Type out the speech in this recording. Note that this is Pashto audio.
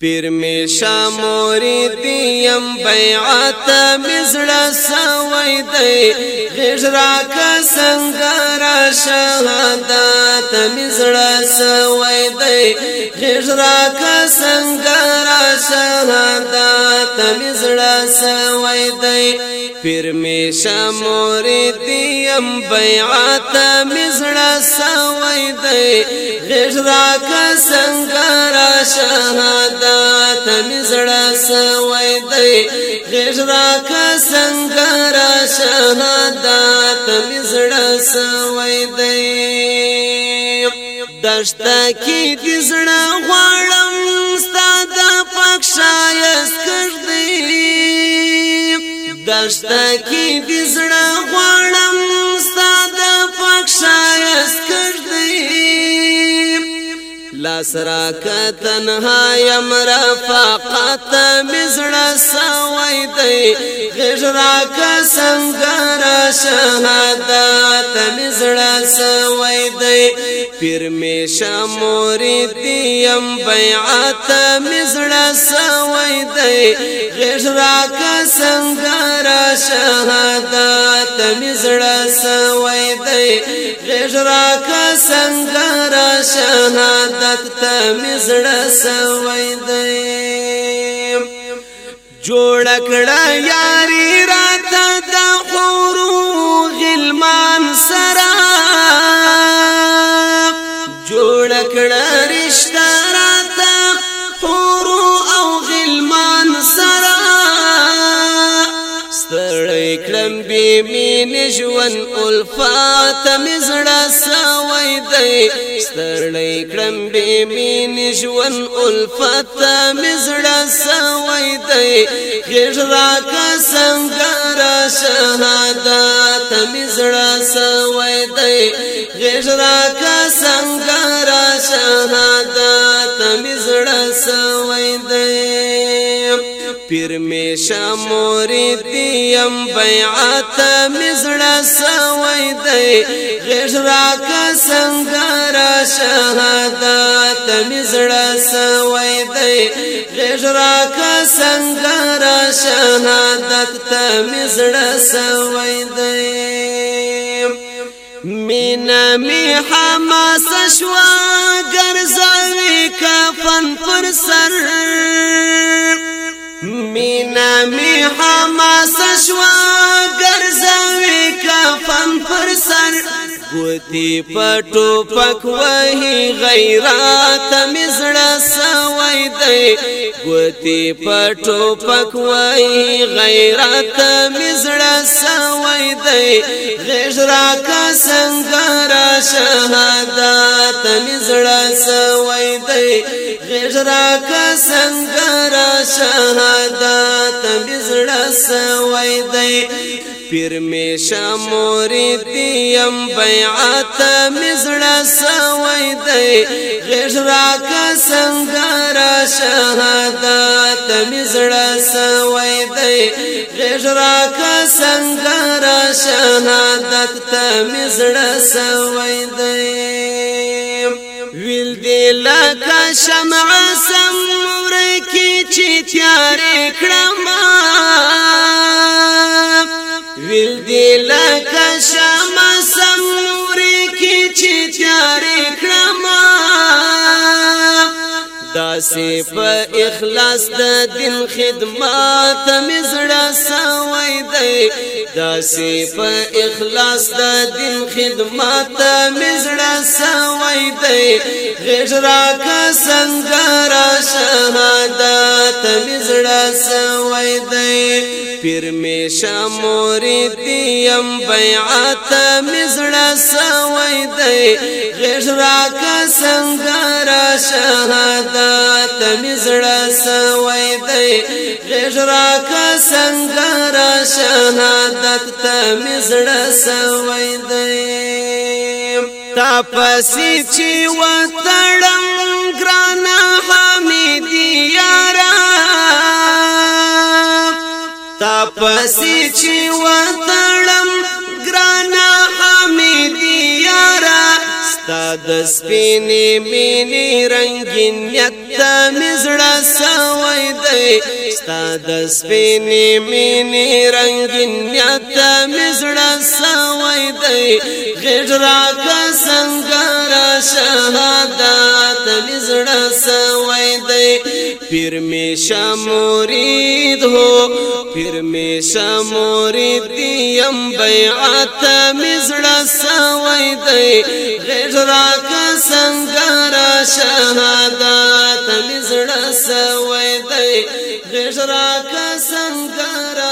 پیر می شاموری دیم بیعت مزړه سوي دی غژرا کا څنګه را شهادت مزړه سوي دی غژرا کا څنګه را شهادت مزړه سوي دی پیر می شاموری دیم بیعت مزړه سوي دی غژرا کا څنګه را شهادت تا تم زړه سوي دی غیر را کا څنګه را شهدا تم زړه سوي دی دشتا کی د زړه غړم ستاد پک شایست کړ دی دشتا کی د تاس را که تنها یم رفاقت مزړه سوی دی غږ را که سنگر شهادت مزړه سوی دی پیر می شموریدی یم بیعت مزړه سوی دی غږ را که سنگر شهادت مزړه سوی دی غږ را که سنگر شهادت ته مزړه سوي دی جوړ کړه یاري راته د خورو بی مین جوان الفات مزړه سوي دی ستړی کړم بی مین جوان الفات مزړه سوي دی غیر را کا شهادا شهادت مزړه سوي دی غیر را کا سنگار شهادت مزړه سوي دی پیر میشا موریدی ام بیعات مزړه سوي دی غژرا کا سنگار شهادت مزړه سوي دی غژرا کا سنگار شهادت ته مزړه سوي دی مینا می حماس شوا نامي حماس شوان ګوتی پټو پکوي غیرت مزړه سوي دی ګوتی پټو پکوي غیرت مزړه سوي دی غژرا کا سنگار شهادت مزړه سوي دی غژرا کا سنگار شهادت مزړه سوي دی پیر میشا موریدی ام بیعات مزړه سوي دی غژرا کا سنگار شهادت مزړه سوي دی غژرا کا سنگار شهادت ته مزړه سوي دی ویل دی لکه شمع سم ورکی چې تیار کړم تاسې په اخلاص د دین خدمت مزړه سوي دی دا سی په اخلاص د دین خدمت مزړه سوي دی غږ را کا څنګه را شهادت مزړه سوي دی پیر می شموري دیم بیعت مزړه سوي دی غږ را کا څنګه را شهادت د مزړه سوي دی غږ راکا څنګه را شهادت ته مزړه سوي دی تا پسې چې وتړم ګرانا حمید یارا تا پسې چې وتړم ګرانا حمید یارا ستاد سپینې مینې رنگین نیت ته مزړه سوي دی ستا د سپینې مینې رنگین بیا ته مزړه سوي دی غیر را کا څنګه را شهادت زړه سوي دی پیر می شمورید هو پیر می شمورید یم بیعت می زړه سوي دی غجرا کا سنگر شهادت می زړه سوي دی غجرا کا سنگر